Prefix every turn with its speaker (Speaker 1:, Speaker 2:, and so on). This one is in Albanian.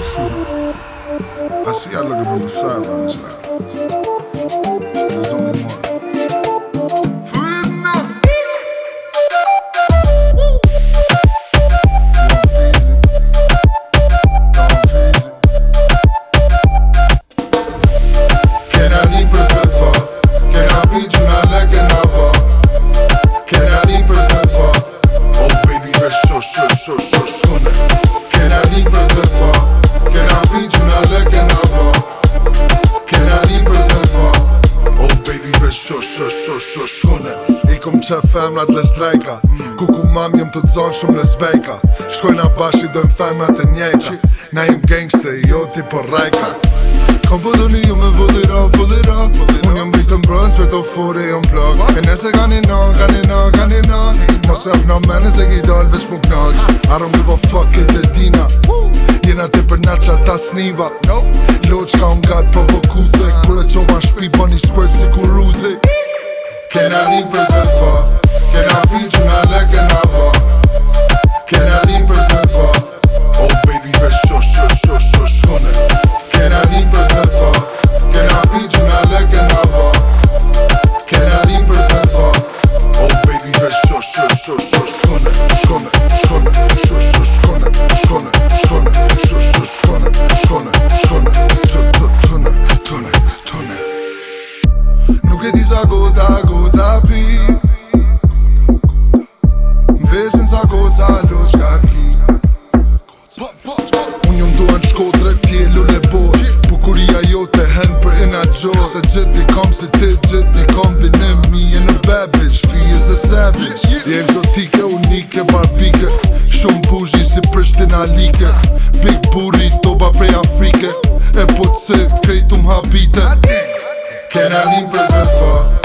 Speaker 1: I see y'all looking from the sidelines now. sho sho sho sho shkone I kom qe femrat le strejka mm. Ku ku mam jem të dzonë shumë le zbejka na bashk i dojmë femrat e njejka Na jem gangste i jo ti po rajka Kom po duni ju me vulli ra, vulli ra Un jem bitë mbrojnë s'pe të furi jem plog E nese ka një nën, ka një nën, ka një nën Mos e fna mene se ki dalë veç mu knaq Arëm dhe po fuck e të dina Tjena të përna që ata sniva no. Loq ka unë gatë po vokuse Kure që ma shpi po një shkërë si kuruzi Kena një për fa Kena pinë që nga lekë nga vërë
Speaker 2: Nuk e di sa gota, gota pi Më vesin sa gota, lo shka ki po, po, po. Unë jëmë duhen shkotre, ti e lune Bukuria jo të hen
Speaker 1: për e nga gjor Se gjithë një kom si ti, gjithë një kom vinim Mi e në bebish, fi e se sevish Je egzotike, unike, barbike Shumë bugji si prishtin alike Big buri, toba
Speaker 3: prej Afrike E po të se
Speaker 1: krejtum habite Can I leave prison for?